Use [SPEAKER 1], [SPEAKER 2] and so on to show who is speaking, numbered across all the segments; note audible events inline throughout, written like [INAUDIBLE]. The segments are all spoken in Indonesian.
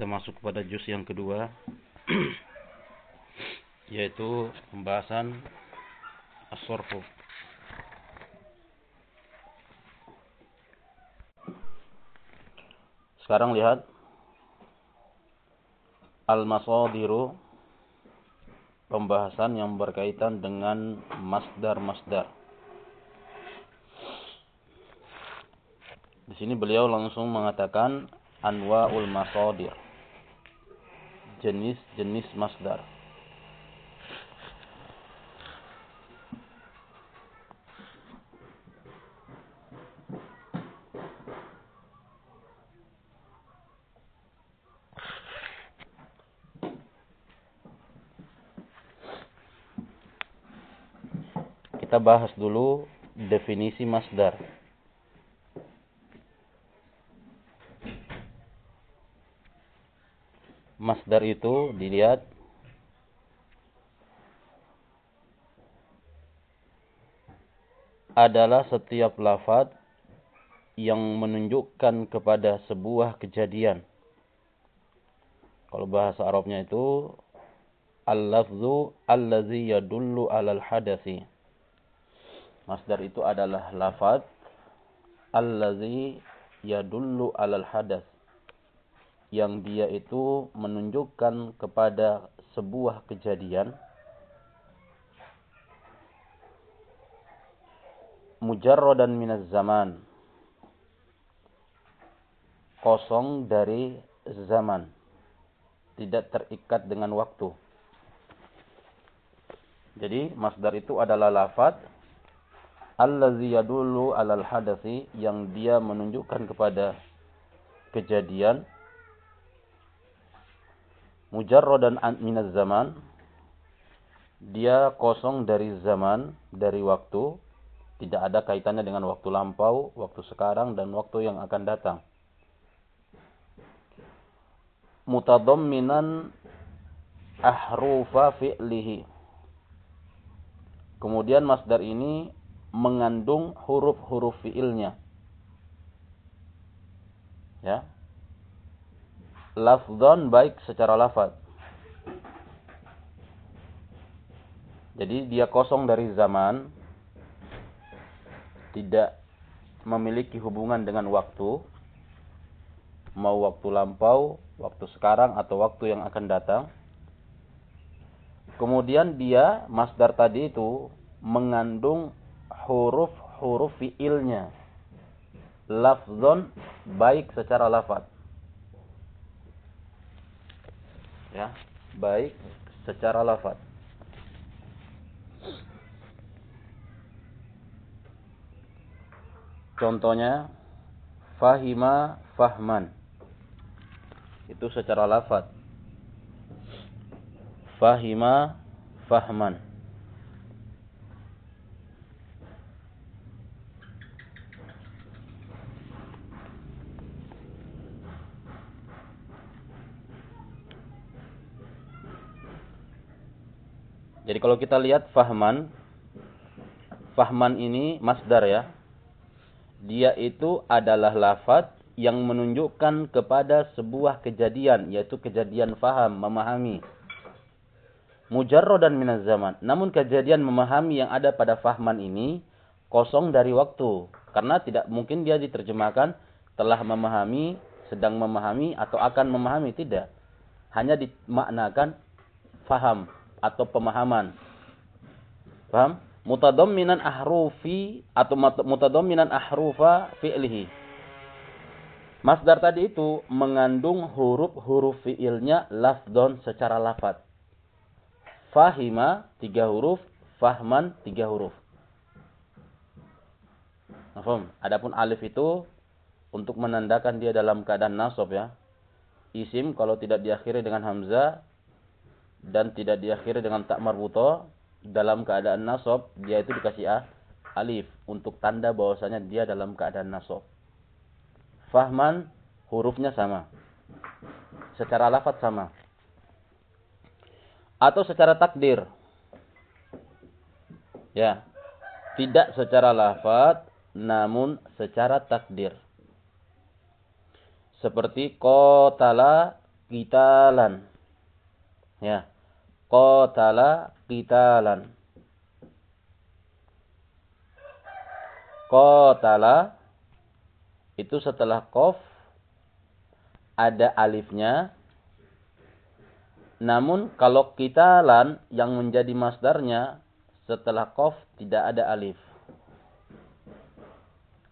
[SPEAKER 1] kita masuk pada juz yang kedua [CLEARS THROAT] yaitu pembahasan as-sarfu. Sekarang lihat al-masadiru pembahasan yang berkaitan dengan masdar-masdar. Di sini beliau langsung mengatakan anwa'ul masadir. Jenis-jenis masdar. kita bahas dulu definisi masdar. Masdar itu dilihat. Adalah setiap lafaz yang menunjukkan kepada sebuah kejadian. Kalau bahasa Arabnya itu al-lafzu allazi yadullu alal hadasi Masdar itu adalah lafaz allazi yadullu alal hadas yang dia itu menunjukkan kepada sebuah kejadian. Mujarradan minaz zaman. Kosong dari zaman. Tidak terikat dengan waktu. Jadi masdar itu adalah lafaz allazi yadullu alal hadasi yang dia menunjukkan kepada kejadian mujarradan minaz zaman dia kosong dari zaman dari waktu tidak ada kaitannya dengan waktu lampau, waktu sekarang dan waktu yang akan datang. Mutadamminan ahrufa fi'lihi. Kemudian masdar ini mengandung huruf-huruf fiilnya. Ya. Lafdhan baik secara lafaz. Jadi dia kosong dari zaman, tidak memiliki hubungan dengan waktu, mau waktu lampau, waktu sekarang atau waktu yang akan datang. Kemudian dia masdar tadi itu mengandung huruf-huruf fiilnya. Lafzon baik secara lafaz. Ya, baik secara lafaz. Contohnya fahima fahman. Itu secara lafaz. Fahima fahman. Jadi kalau kita lihat fahman, fahman ini masdar ya. Dia itu adalah lafaz yang menunjukkan kepada sebuah kejadian, yaitu kejadian faham, memahami. Mujarradan minaz zaman. Namun kejadian memahami yang ada pada fahman ini kosong dari waktu. Karena tidak mungkin dia diterjemahkan telah memahami, sedang memahami, atau akan memahami. Tidak. Hanya dimaknakan faham atau pemahaman. Paham? Mutadamminan ahrufi atau mutadamminan ahrufa fi'lihi. Masdar tadi itu mengandung huruf-huruf fi'ilnya lafdon secara lafad. Fahima tiga huruf, fahman tiga huruf. Paham? Adapun alif itu untuk menandakan dia dalam keadaan nasab ya. Isim kalau tidak diakhiri dengan hamzah dan tidak diakhiri dengan tak marbuto dalam keadaan nasab dia itu dikasih a alif untuk tanda bahwasanya dia dalam keadaan nasab. Fahman hurufnya sama. Secara lafaz sama. Atau secara takdir. Ya. Tidak secara lafaz namun secara takdir. Seperti qatala qitalan. Ya. Qatala qitalan. Qatala itu setelah qaf ada alifnya. Namun kalau qitalan yang menjadi masdarnya setelah qaf tidak ada alif.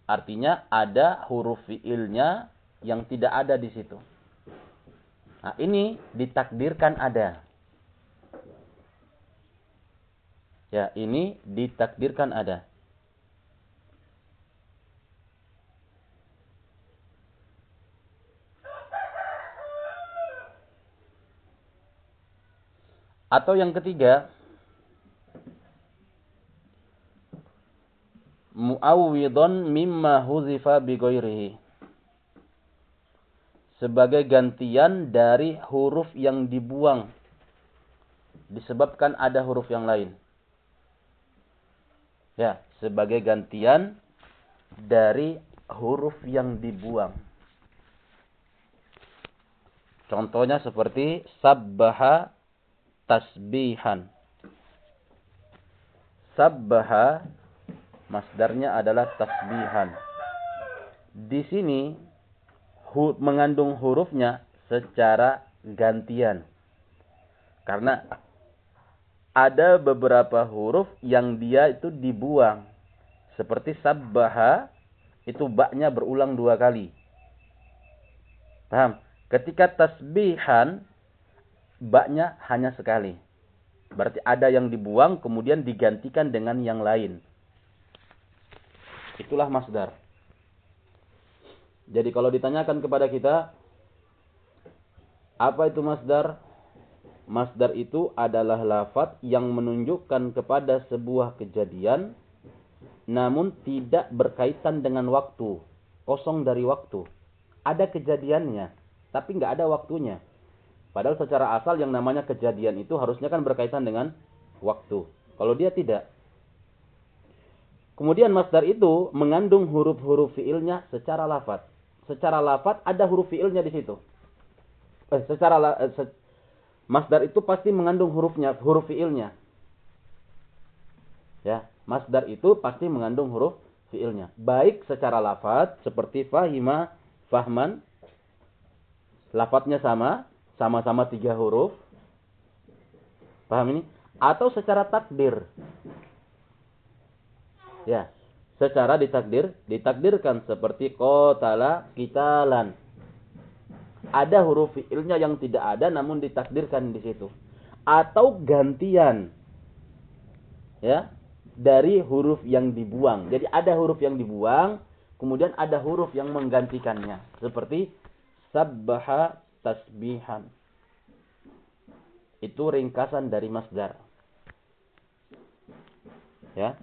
[SPEAKER 1] Artinya ada huruf fiilnya yang tidak ada di situ. Nah, ini ditakdirkan ada. Ya, ini ditakdirkan ada. Atau yang ketiga, muawwidon mimma huzifa bigoirihi. Sebagai gantian dari huruf yang dibuang. Disebabkan ada huruf yang lain. Ya, sebagai gantian dari huruf yang dibuang. Contohnya seperti sabbaha tasbihan. Sabbaha masdarnya adalah tasbihan. Di sini hu, mengandung hurufnya secara gantian. Karena ada beberapa huruf yang dia itu dibuang. Seperti sabbaha itu baknya berulang dua kali. Paham? Ketika tasbihan baknya hanya sekali. Berarti ada yang dibuang kemudian digantikan dengan yang lain. Itulah masdar. Jadi kalau ditanyakan kepada kita apa itu masdar? Masdar itu adalah lafaz yang menunjukkan kepada sebuah kejadian namun tidak berkaitan dengan waktu, kosong dari waktu. Ada kejadiannya, tapi nggak ada waktunya. Padahal secara asal yang namanya kejadian itu harusnya kan berkaitan dengan waktu. Kalau dia tidak. Kemudian masdar itu mengandung huruf-huruf fiilnya secara lafat. Secara lafat ada huruf fiilnya di situ. Eh, secara eh, masdar itu pasti mengandung hurufnya, huruf fiilnya. Ya, masdar itu pasti mengandung huruf fiilnya. Baik secara lafat seperti fahima, fahman. Lafadznya sama, sama-sama tiga huruf. Paham ini? Atau secara takdir. Ya, secara ditakdir, ditakdirkan seperti kotala kitalan. Ada huruf fiilnya yang tidak ada namun ditakdirkan di situ. Atau gantian. Ya, dari huruf yang dibuang. Jadi ada huruf yang dibuang, kemudian ada huruf yang menggantikannya. Seperti sabbaha tasbihan. Itu ringkasan dari masdar. Ya.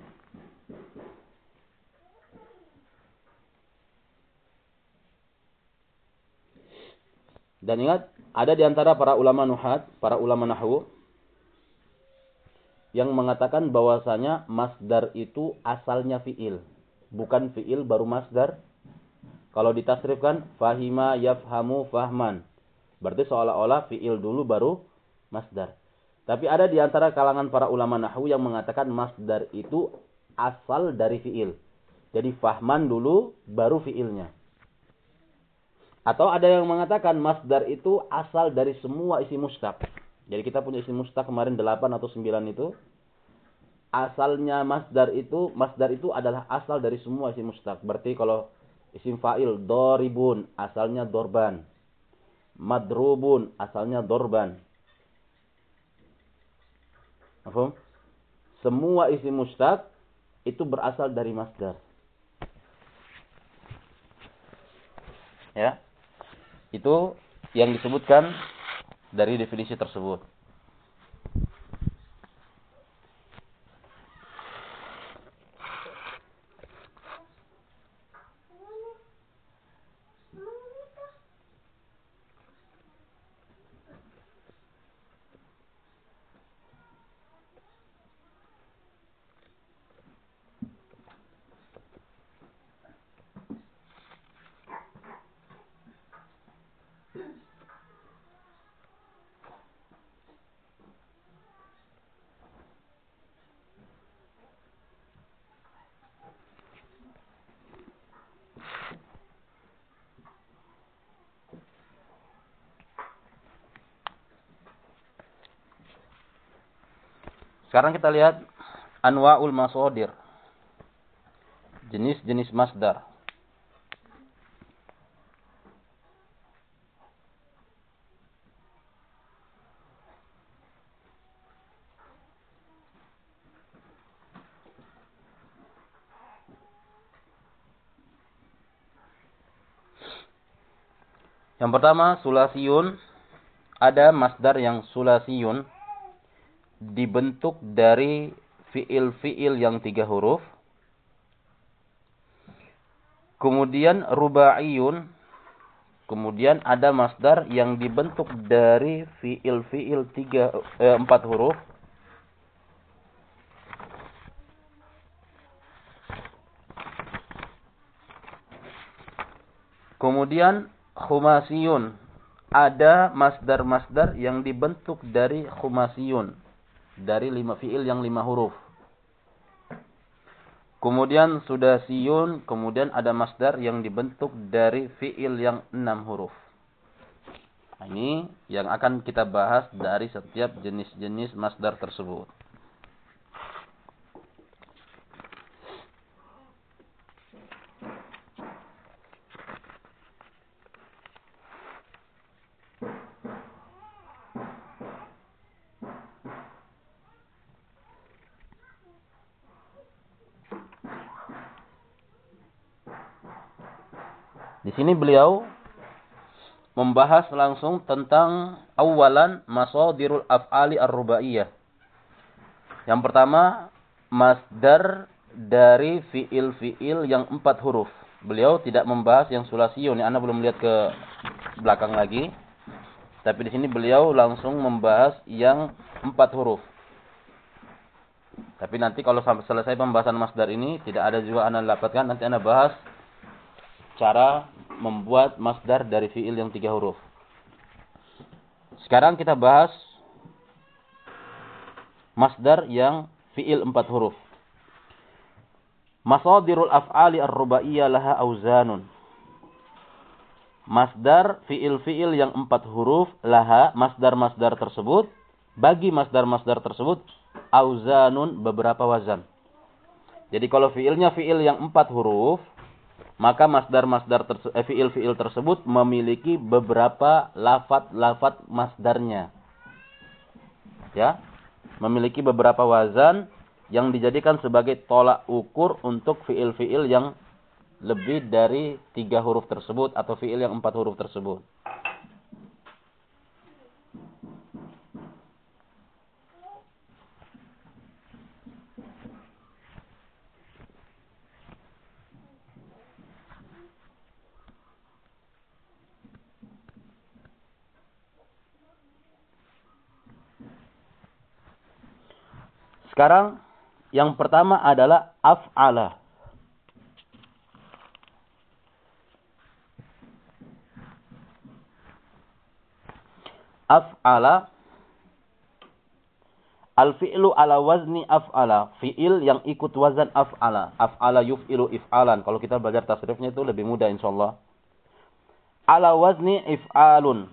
[SPEAKER 1] Dan ingat, ada di antara para ulama nuhat, para ulama nahwu yang mengatakan bahwasanya masdar itu asalnya fiil, bukan fiil baru masdar. Kalau ditasrifkan fahima yafhamu fahman. Berarti seolah-olah fiil dulu baru masdar. Tapi ada di antara kalangan para ulama nahwu yang mengatakan masdar itu asal dari fiil. Jadi fahman dulu baru fiilnya. Atau ada yang mengatakan masdar itu asal dari semua isi mustaq. Jadi kita punya isi mustaq kemarin 8 atau 9 itu. Asalnya masdar itu, masdar itu adalah asal dari semua isi mustaq. Berarti kalau isim fa'il doribun asalnya dorban madrubun asalnya dorban. Semua isi mustaq itu berasal dari masdar. Ya. Itu yang disebutkan dari definisi tersebut. Sekarang kita lihat anwa'ul masodir. Jenis-jenis masdar. Yang pertama sulasiyun ada masdar yang sulasiyun dibentuk dari fiil-fiil yang tiga huruf. Kemudian rubaiyun kemudian ada masdar yang dibentuk dari fiil-fiil tiga eh, empat huruf. Kemudian khumasiyun. Ada masdar-masdar yang dibentuk dari khumasiyun. Dari lima fiil yang lima huruf. Kemudian sudah siyun, kemudian ada masdar yang dibentuk dari fiil yang enam huruf. Nah, ini yang akan kita bahas dari setiap jenis-jenis masdar tersebut. Sini beliau membahas langsung tentang awalan masadirul af'ali ar-rubaiyah. Yang pertama, masdar dari fiil-fiil yang empat huruf. Beliau tidak membahas yang sulasiyun. Anda belum lihat ke belakang lagi. Tapi di sini beliau langsung membahas yang empat huruf. Tapi nanti kalau sampai selesai pembahasan masdar ini, tidak ada juga Anda dapatkan. Nanti Anda bahas cara membuat masdar dari fiil yang tiga huruf. Sekarang kita bahas masdar yang fiil empat huruf. Masadirul af'ali ar-rubaiyah laha auzanun. Masdar fiil-fiil yang empat huruf laha masdar-masdar tersebut bagi masdar-masdar tersebut auzanun beberapa wazan. Jadi kalau fiilnya fiil yang empat huruf maka masdar-masdar eh, fiil-fiil tersebut memiliki beberapa lafat-lafat masdarnya. Ya. Memiliki beberapa wazan yang dijadikan sebagai tolak ukur untuk fiil-fiil yang lebih dari tiga huruf tersebut atau fiil yang empat huruf tersebut. Sekarang yang pertama adalah af'ala. Af'ala Al-fi'lu ala wazni af'ala. Fi'il yang ikut wazan af'ala. Af'ala yuf'ilu if'alan. Kalau kita belajar tasrifnya itu lebih mudah insyaAllah. Ala wazni if'alun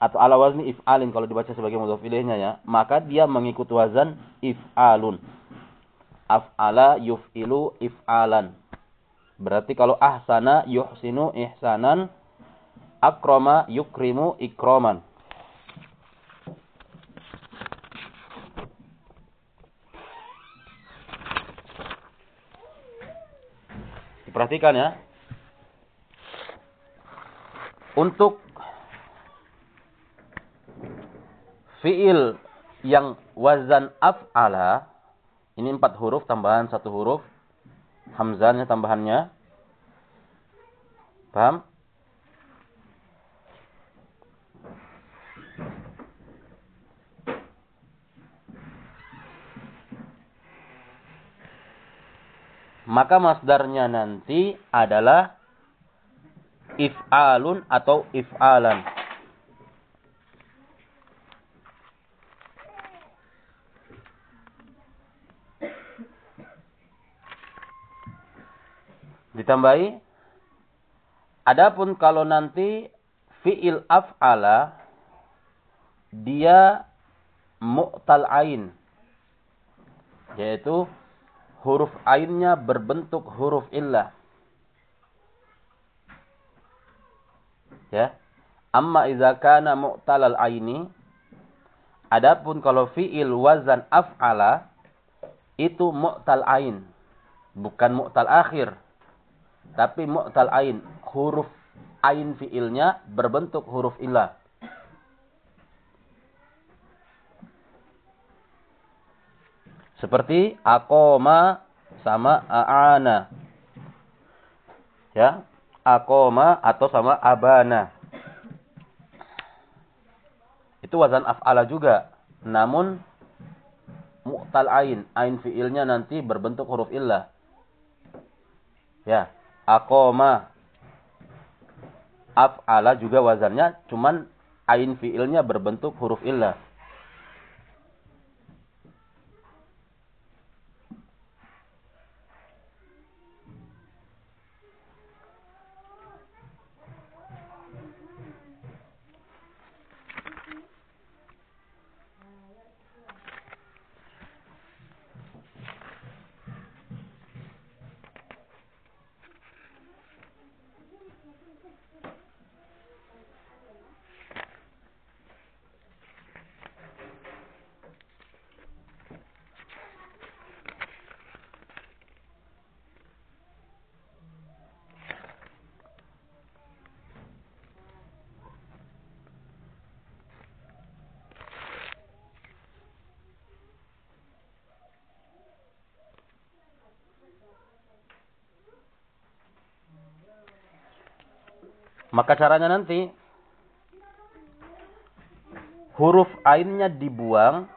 [SPEAKER 1] atau ala wazni if'alin kalau dibaca sebagai mudhaf ilaihnya ya, maka dia mengikut wazan if'alun. Af'ala yuf'ilu if'alan. Berarti kalau ahsana yuhsinu ihsanan, akrama yukrimu ikroman. Diperhatikan ya. Untuk fiil yang wazan af'ala ini empat huruf tambahan satu huruf hamzahnya tambahannya. Paham? Maka masdarnya nanti adalah if'alun atau if'alan Ditambahi adapun kalau nanti fiil af'ala dia mu'tal ain Yaitu huruf ainnya berbentuk huruf illah. Ya. Amma idza kana mu'talal aini Adapun kalau fi'il wazan af'ala itu mu'tal ain, bukan mu'tal akhir. Tapi mu'tal ain, huruf ain fi'ilnya berbentuk huruf ilah. Seperti akoma sama aana. Ya, akoma atau sama abana. Itu wazan af'ala juga. Namun mu'tal ain, ain fi'ilnya nanti berbentuk huruf illah. Ya, akoma af'ala juga wazannya cuman ain fi'ilnya berbentuk huruf illah. Maka caranya nanti huruf ainnya dibuang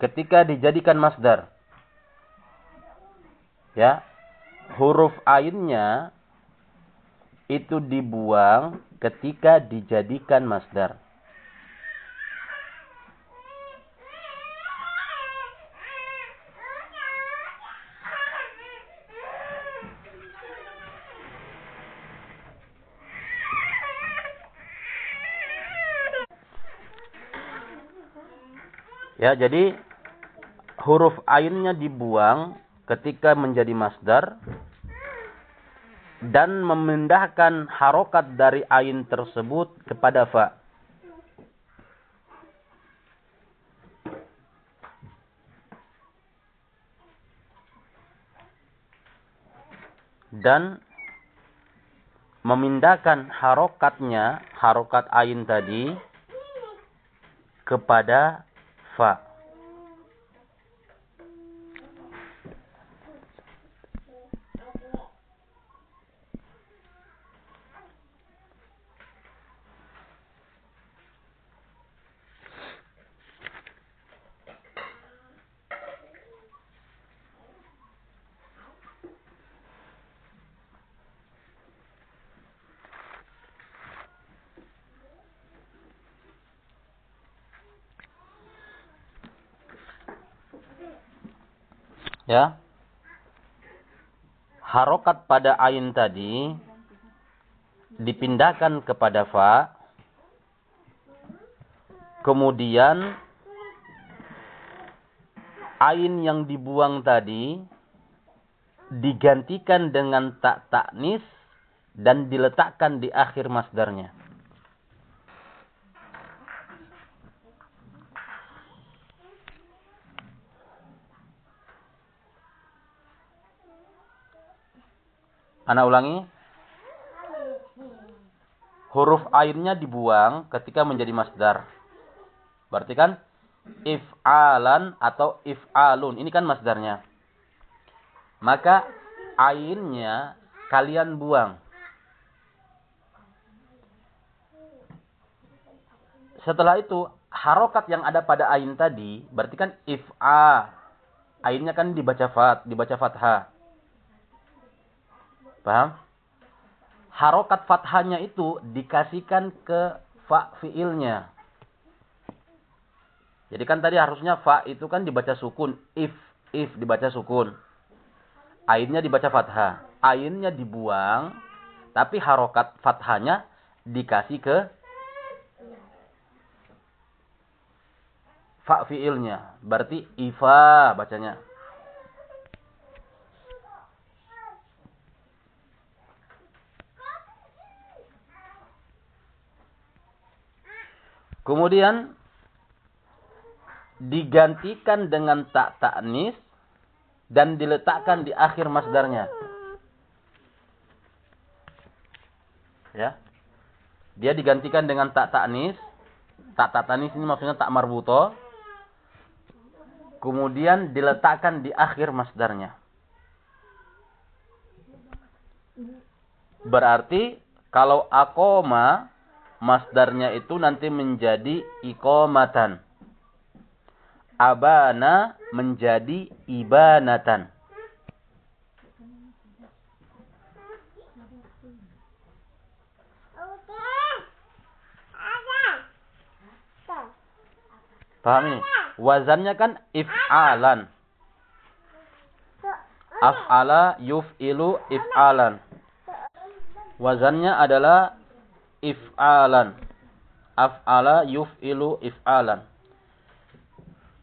[SPEAKER 1] ketika dijadikan masdar. Ya. Huruf ainnya itu dibuang ketika dijadikan masdar. Ya, jadi huruf ainnya dibuang ketika menjadi masdar dan memindahkan harokat dari ain tersebut kepada fa. Dan memindahkan harokatnya, harokat ain tadi, kepada fa. Ya. Harokat pada ain tadi dipindahkan kepada fa. Kemudian ain yang dibuang tadi digantikan dengan tak taknis dan diletakkan di akhir masdarnya Ana ulangi. Huruf ainnya dibuang ketika menjadi masdar. Berarti kan if'alan atau if'alun. Ini kan masdarnya. Maka ainnya kalian buang. Setelah itu, harokat yang ada pada ain tadi, berarti kan if'a. Ainnya kan dibaca fat, dibaca fathah. Paham? Harokat fathahnya itu dikasihkan ke fa fiilnya. Jadi kan tadi harusnya fa itu kan dibaca sukun. If, if dibaca sukun. Ainnya dibaca fathah. Ainnya dibuang. Tapi harokat fathahnya dikasih ke fa fiilnya. Berarti ifa bacanya. Kemudian digantikan dengan tak taknis dan diletakkan di akhir masdarnya. Ya. Dia digantikan dengan tak taknis. Tak taknis ini maksudnya tak marbuto. Kemudian diletakkan di akhir masdarnya. Berarti kalau akoma masdarnya itu nanti menjadi ikomatan. Abana menjadi ibanatan. Paham ini? Wazannya kan if'alan. Af'ala yuf'ilu if'alan. Wazannya adalah if'alan. Af'ala yuf'ilu if'alan.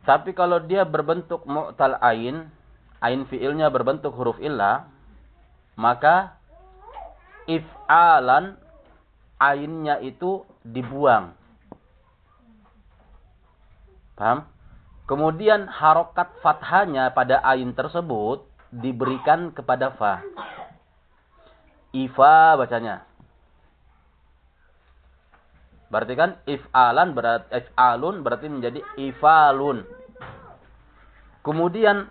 [SPEAKER 1] Tapi kalau dia berbentuk mu'tal ain, ain fi'ilnya berbentuk huruf illa, maka if'alan ainnya itu dibuang. Paham? Kemudian harokat fathanya pada ain tersebut diberikan kepada fa. Ifa bacanya. Berarti kan if'alan berarti if'alun berarti menjadi ifalun. Kemudian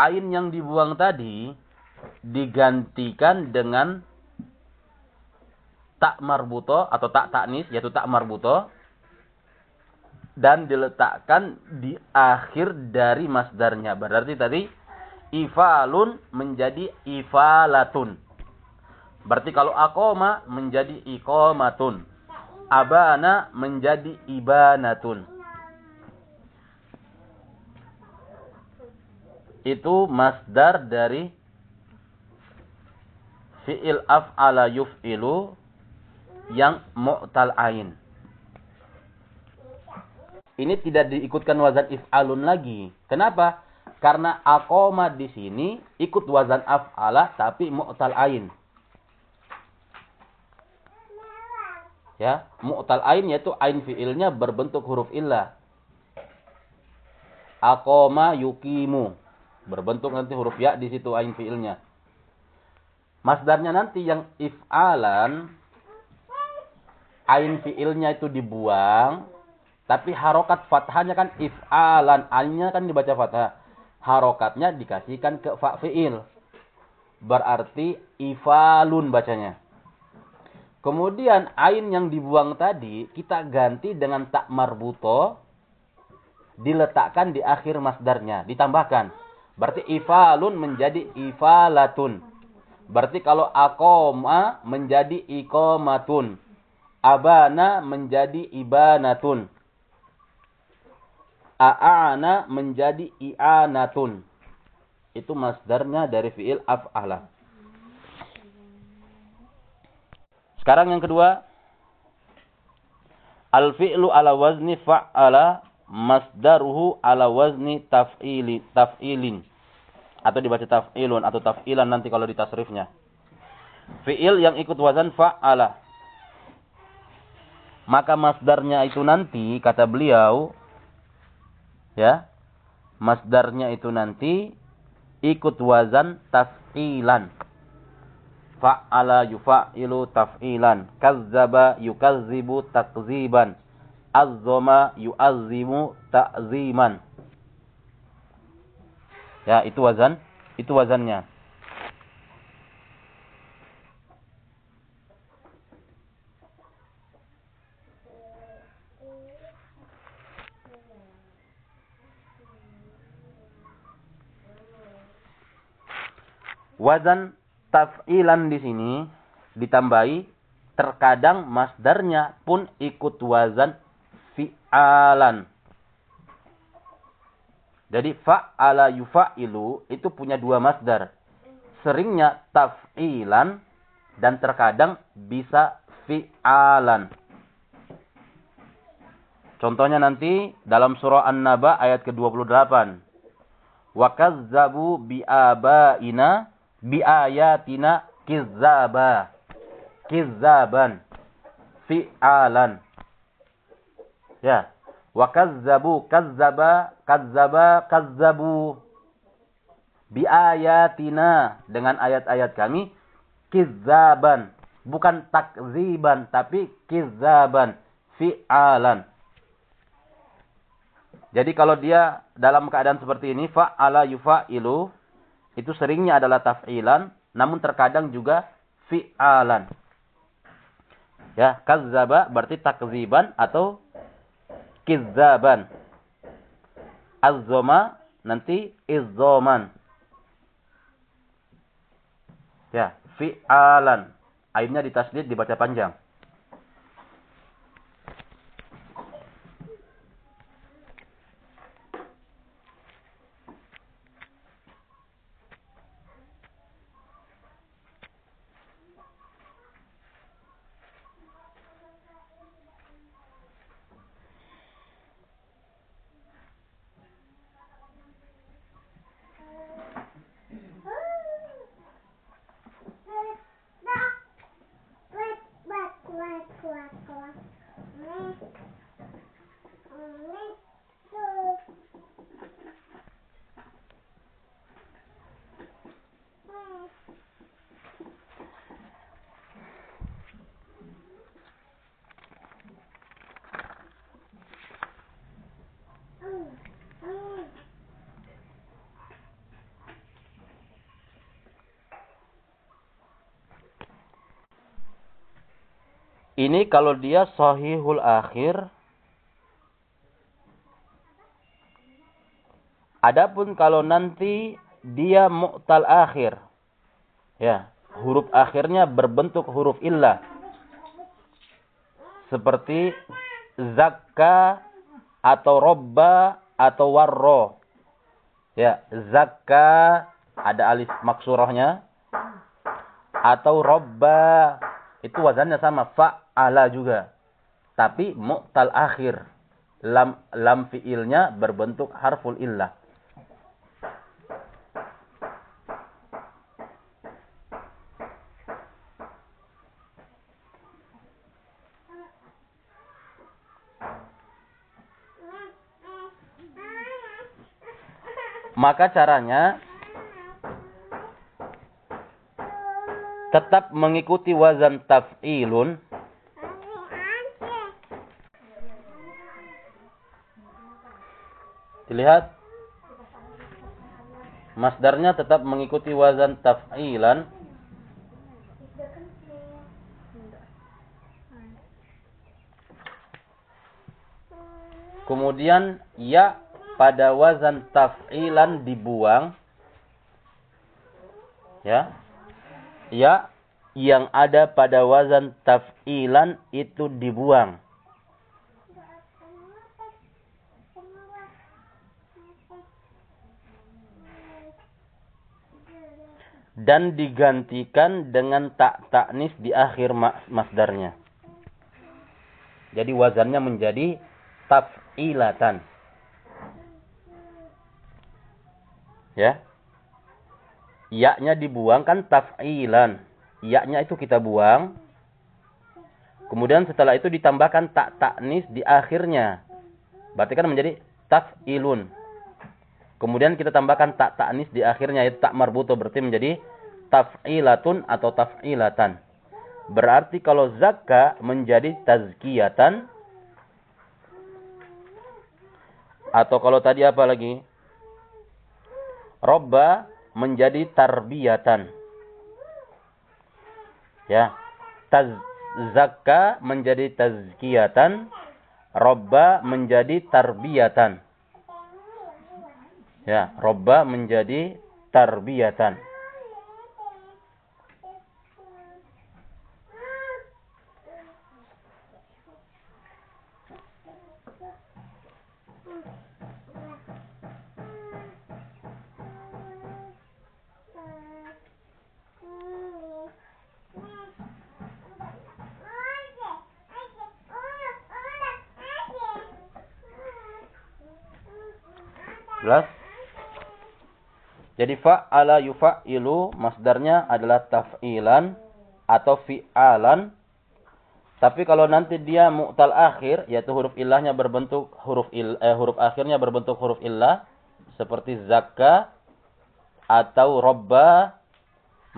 [SPEAKER 1] ain yang dibuang tadi digantikan dengan tak marbuto atau tak taknis yaitu tak marbuto dan diletakkan di akhir dari masdarnya. Berarti tadi ifalun menjadi ifalatun. Berarti kalau akoma menjadi ikomatun. Abana menjadi ibanatun. Itu masdar dari fi'il af'ala yuf'ilu yang mu'tal ain. Ini tidak diikutkan wazan if'alun lagi. Kenapa? Karena akoma di sini ikut wazan af'ala tapi mu'tal ain. Ya, mu'tal ain yaitu ain fiilnya berbentuk huruf illah. Akoma yukimu. Berbentuk nanti huruf ya di situ ain fiilnya. Masdarnya nanti yang if'alan ain fiilnya itu dibuang tapi harokat fathahnya kan if'alan ainnya kan dibaca fathah harokatnya dikasihkan ke fa fiil berarti ifalun bacanya Kemudian ain yang dibuang tadi kita ganti dengan tak marbuto diletakkan di akhir masdarnya, ditambahkan. Berarti ifalun menjadi ifalatun. Berarti kalau akoma menjadi ikomatun. Abana menjadi ibanatun. A'ana menjadi i'anatun. Itu masdarnya dari fi'il af'ala. Sekarang yang kedua. Al-fi'lu ala wazni fa'ala masdaruhu ala wazni taf'ili, taf'ilin. Atau dibaca taf'ilun atau taf'ilan nanti kalau di tasrifnya. Fi'il yang ikut wazan fa'ala. Maka masdarnya itu nanti, kata beliau, ya, masdarnya itu nanti ikut wazan taf'ilan fa'ala yufa'ilu taf'ilan. Kazzaba yukazzibu takziban. Azzama yu'azzimu ta'ziman. Ya itu wazan. Itu wazannya. Wazan taf'ilan di sini ditambahi terkadang masdarnya pun ikut wazan fi'alan. Jadi fa'ala yufa'ilu itu punya dua masdar. Seringnya taf'ilan dan terkadang bisa fi'alan. Contohnya nanti dalam surah An-Naba ayat ke-28. Wa kazzabu bi'abaina biayatina kizzaba. Kizzaban. Fi'alan. Ya. Wa kazzabu kazzaba kazzaba kazzabu biayatina dengan ayat-ayat kami kizzaban bukan takziban tapi kizzaban fi'alan jadi kalau dia dalam keadaan seperti ini fa'ala yufa'ilu itu seringnya adalah taf'ilan namun terkadang juga fi'alan. Ya kazzaba berarti takziban atau kizzaban. Azzoma nanti izzoman ya fi'alan. Ainnya ditasdid dibaca panjang. Ini kalau dia sahihul akhir. Adapun kalau nanti dia mu'tal akhir. Ya, huruf akhirnya berbentuk huruf illah. Seperti zakka atau robba atau warro. Ya, zakka ada alif maksurahnya atau robba itu wazannya sama fa'ala juga. Tapi mu'tal akhir. Lam, lam fi'ilnya berbentuk harful illah. Maka caranya tetap mengikuti wazan taf'ilun. Dilihat. Masdarnya tetap mengikuti wazan taf'ilan. Kemudian ya pada wazan taf'ilan dibuang. Ya ya yang ada pada wazan taf'ilan itu dibuang. Dan digantikan dengan tak taknis di akhir masdarnya. Jadi wazannya menjadi taf'ilatan. Ya ya-nya dibuang kan taf'ilan. Ya-nya itu kita buang. Kemudian setelah itu ditambahkan tak taknis di akhirnya. Berarti kan menjadi taf'ilun. Kemudian kita tambahkan tak taknis di akhirnya itu tak marbuto berarti menjadi taf'ilatun atau taf'ilatan. Berarti kalau zakka menjadi tazkiyatan atau kalau tadi apa lagi? Robba menjadi tarbiyatan. Ya. Taz zakka menjadi tazkiyatan, robba menjadi tarbiyatan. Ya, robba menjadi tarbiyatan. Jadi fa'ala yufa'ilu masdarnya adalah taf'ilan atau fi'alan. Tapi kalau nanti dia mu'tal akhir, yaitu huruf ilahnya berbentuk huruf il, eh, huruf akhirnya berbentuk huruf ilah seperti zakka atau robba,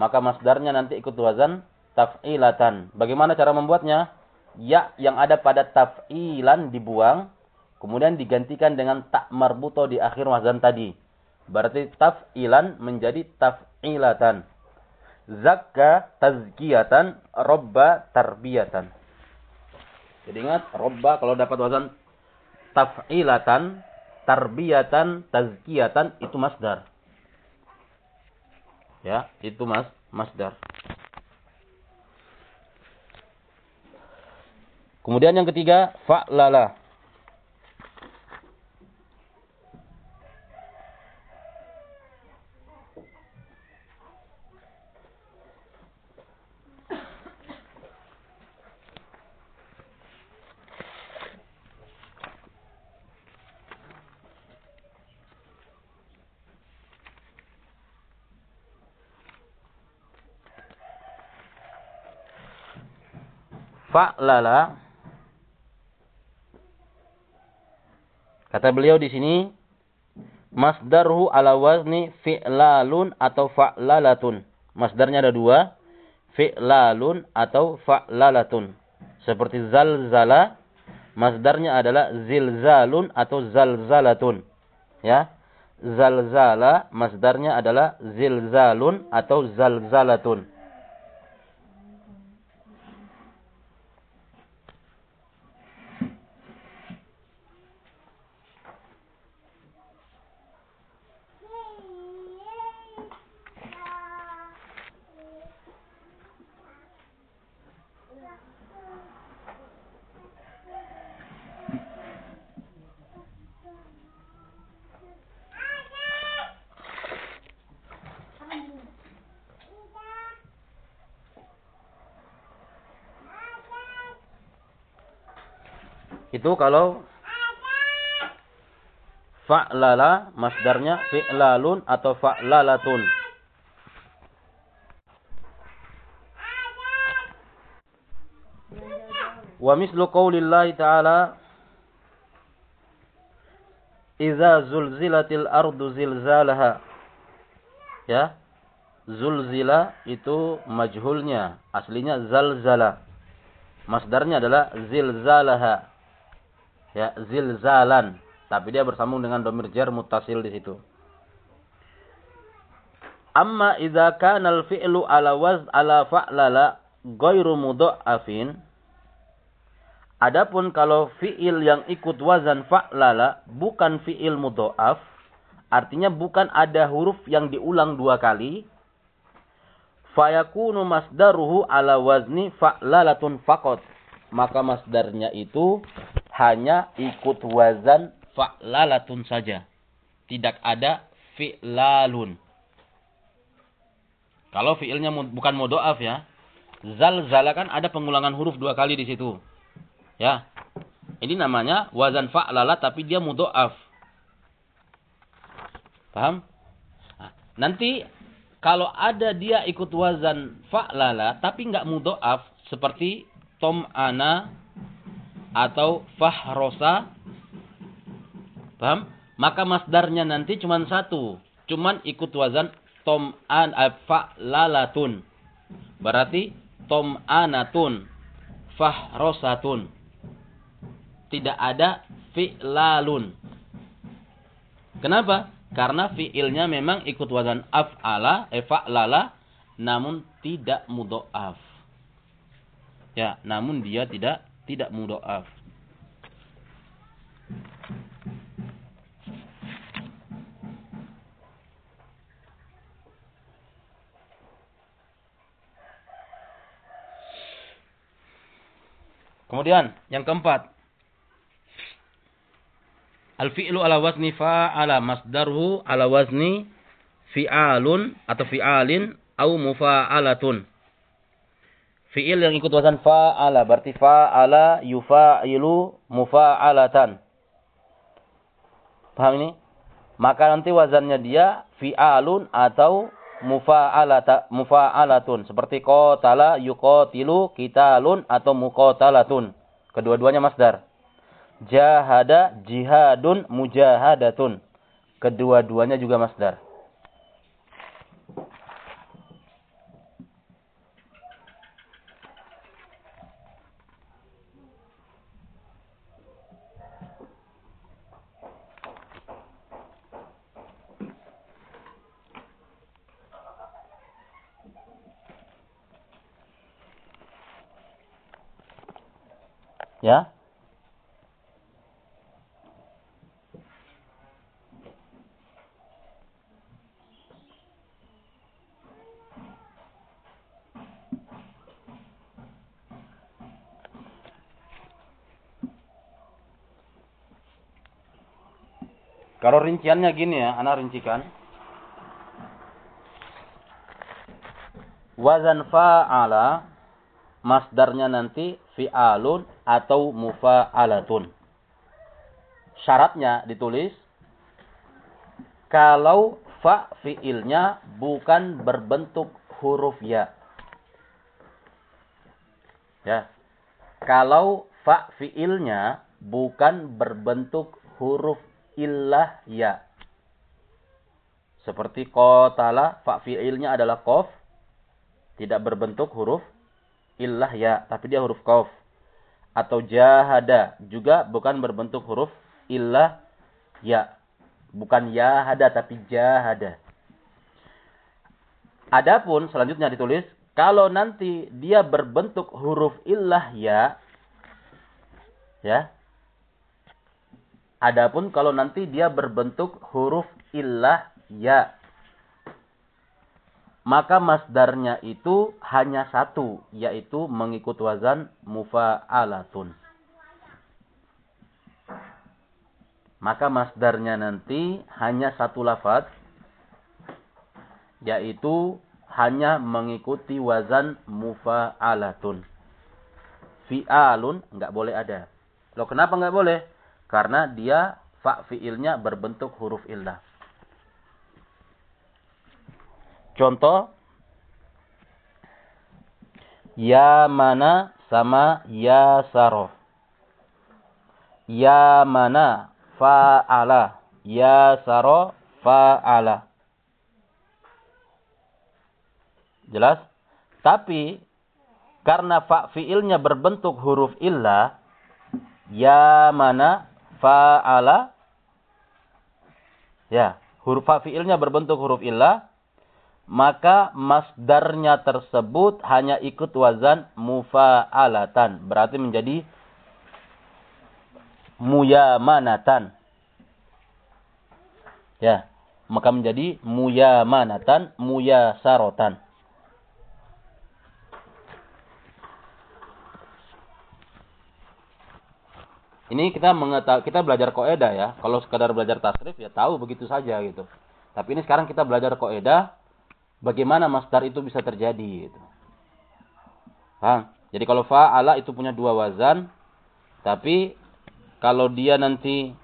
[SPEAKER 1] maka masdarnya nanti ikut wazan taf'ilatan. Bagaimana cara membuatnya? Ya yang ada pada taf'ilan dibuang, kemudian digantikan dengan tak marbuto di akhir wazan tadi. Berarti taf'ilan menjadi taf'ilatan. Zakka tazkiyatan, robba tarbiyatan. Jadi ingat, robba kalau dapat wazan taf'ilatan, tarbiyatan, tazkiyatan, itu masdar. Ya, itu mas, masdar. Kemudian yang ketiga, fa'lala. Fa'lala Kata beliau di sini masdarhu ala wazni fi'lalun atau fa'lalatun. Masdarnya ada dua, fi'lalun atau fa'lalatun. Seperti zalzala, masdarnya adalah zilzalun atau zalzalatun. Ya. Zalzala masdarnya adalah zilzalun atau zalzalatun. Itu kalau fa'lala masdarnya fi'lalun atau fa'lalatun. Wa mislu qaulillahi ta'ala Iza zulzilatil ardu zilzalaha. Ya. Zulzila itu majhulnya. Aslinya zalzala. Masdarnya adalah zilzalaha ya zilzalan. Tapi dia bersambung dengan domir jar mutasil di situ. Amma idza kana al fi'lu ala waz ala fa'lala ghairu mudha'afin. Adapun kalau fi'il yang ikut wazan fa'lala bukan fi'il mudha'af artinya bukan ada huruf yang diulang dua kali fayakunu masdaruhu ala wazni fa'lalatun faqat. Maka masdarnya itu hanya ikut wazan fa'lalatun saja. Tidak ada fi'lalun. Kalau fi'ilnya bukan mudoaf ya. Zalzala kan ada pengulangan huruf dua kali di situ. Ya. Ini namanya wazan fa'lala tapi dia mudoaf. Paham? Nah, nanti kalau ada dia ikut wazan fa'lala tapi nggak mudoaf seperti tom ana atau fahrosa. Paham? Maka masdarnya nanti cuma satu. Cuman ikut wazan tom'an lalatun. Berarti tom'anatun. Fahrosatun. Tidak ada fi'lalun. Kenapa? Karena fi'ilnya memang ikut wazan af'ala, eh fa'lala, namun tidak mudo'af. Ya, namun dia tidak tidak mudoaf. Kemudian yang keempat. Al-fi'lu ala wazni fa'ala masdarhu ala wazni fi'alun atau fi'alin au mufa'alatun. Fi'il yang ikut wazan fa'ala. Berarti fa'ala yufa'ilu mufa'alatan. Paham ini? maka nanti wazannya dia fi'alun atau mufa'alata mufa'alatun seperti qatala yuqatilu qitalun atau muqatalatun kedua-duanya masdar jahada jihadun mujahadatun kedua-duanya juga masdar Ya. Kalau rinciannya gini ya, anak rincikan. Wazan fa'ala masdarnya nanti fi'alun atau mufa'alatun. Syaratnya ditulis kalau fa fi'ilnya bukan berbentuk huruf ya. Ya. Kalau fa fi'ilnya bukan berbentuk huruf illah ya. Seperti kotala, fa fi'ilnya adalah kof. Tidak berbentuk huruf illah ya, tapi dia huruf qaf. Atau jahada juga bukan berbentuk huruf illah ya. Bukan ya hada tapi jahada. Adapun selanjutnya ditulis kalau nanti dia berbentuk huruf illah ya ya. Adapun kalau nanti dia berbentuk huruf illah ya maka masdarnya itu hanya satu, yaitu mengikut wazan mufa'alatun. Maka masdarnya nanti hanya satu lafaz, yaitu hanya mengikuti wazan mufa'alatun. Fi'alun nggak boleh ada. Loh kenapa nggak boleh? Karena dia fa fi'ilnya berbentuk huruf illah. Contoh ya mana sama ya saro. Ya mana fa'ala. Ya saro fa'ala. Jelas? Tapi karena fa fiilnya berbentuk huruf illa ya mana fa'ala ya, huruf fa fiilnya berbentuk huruf illa maka masdarnya tersebut hanya ikut wazan mufa'alatan. Berarti menjadi muyamanatan. Ya, maka menjadi muyamanatan, muyasarotan. Ini kita mengetahui, kita belajar koedah ya. Kalau sekadar belajar tasrif ya tahu begitu saja gitu. Tapi ini sekarang kita belajar koedah bagaimana masdar itu bisa terjadi gitu. Paham? Jadi kalau fa'ala itu punya dua wazan, tapi kalau dia nanti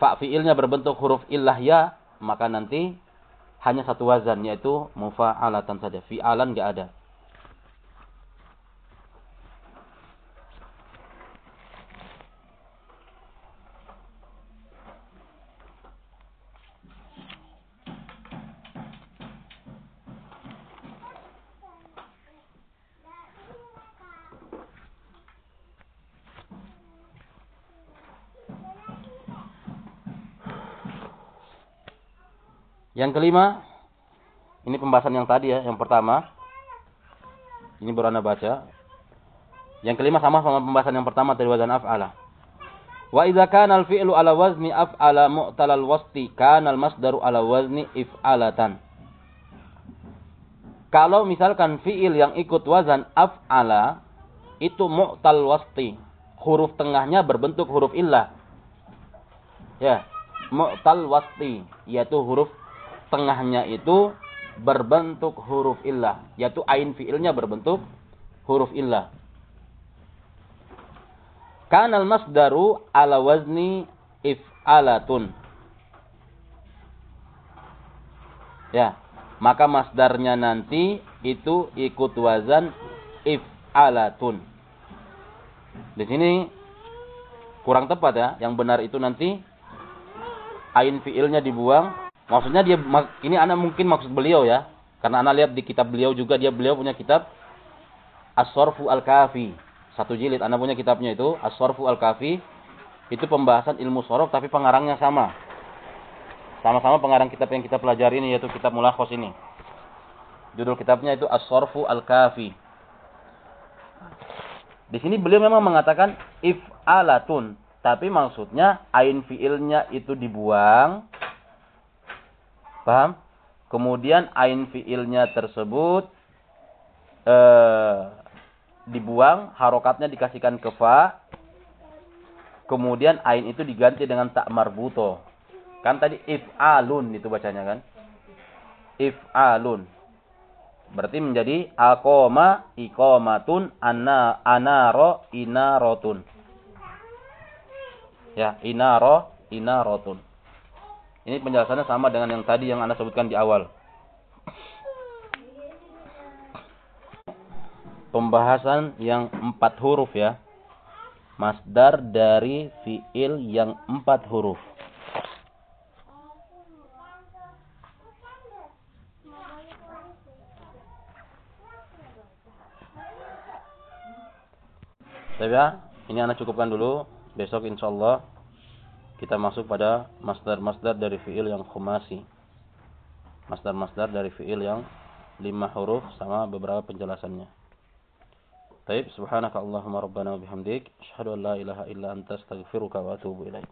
[SPEAKER 1] fa fi'ilnya berbentuk huruf illah ya, maka nanti hanya satu wazan yaitu mufa'alatan saja. Fi'alan enggak ada. Yang kelima, ini pembahasan yang tadi ya, yang pertama. Ini baru Anda baca. Yang kelima sama sama pembahasan yang pertama dari wazan af'ala. Wa idza kana al-fi'lu ala wazni af'ala mu'talal wasti kana al-masdaru ala wazni if'alatan. Kalau misalkan fi'il yang ikut wazan af'ala itu mu'tal wasti, huruf tengahnya berbentuk huruf illah. Ya, mu'tal wasti yaitu huruf tengahnya itu berbentuk huruf illah. Yaitu ain fi'ilnya berbentuk huruf illah. Kanal masdaru ala wazni if'alatun. Ya. Maka masdarnya nanti itu ikut wazan if'alatun. Di sini kurang tepat ya. Yang benar itu nanti ain fiilnya dibuang. Maksudnya dia ini anak mungkin maksud beliau ya. Karena anak lihat di kitab beliau juga dia beliau punya kitab As-Sorfu Al-Kafi. Satu jilid anak punya kitabnya itu As-Sorfu Al-Kafi. Itu pembahasan ilmu sorof tapi pengarangnya sama. Sama-sama pengarang kitab yang kita pelajari ini yaitu kitab Mulakhos ini. Judul kitabnya itu As-Sorfu Al-Kafi. Di sini beliau memang mengatakan if alatun, tapi maksudnya ain fiilnya itu dibuang. Paham? Kemudian ain fiilnya tersebut eh, dibuang, harokatnya dikasihkan ke fa. Kemudian ain itu diganti dengan tak marbuto. Kan tadi if'alun itu bacanya kan? If'alun. Berarti menjadi akoma ikomatun ana anaro inarotun. Ya, inaro inarotun. Ini penjelasannya sama dengan yang tadi yang Anda sebutkan di awal. Pembahasan yang empat huruf ya. Masdar dari fiil yang empat huruf. Tapi ya, ini anak cukupkan dulu. Besok insya Allah kita masuk pada masdar-masdar dari fiil yang khumasi. Masdar-masdar dari fiil yang lima huruf sama beberapa penjelasannya. Baik, subhanaka Allahumma rabbana wa bihamdik, asyhadu an la ilaha illa anta astaghfiruka wa atubu ilaik.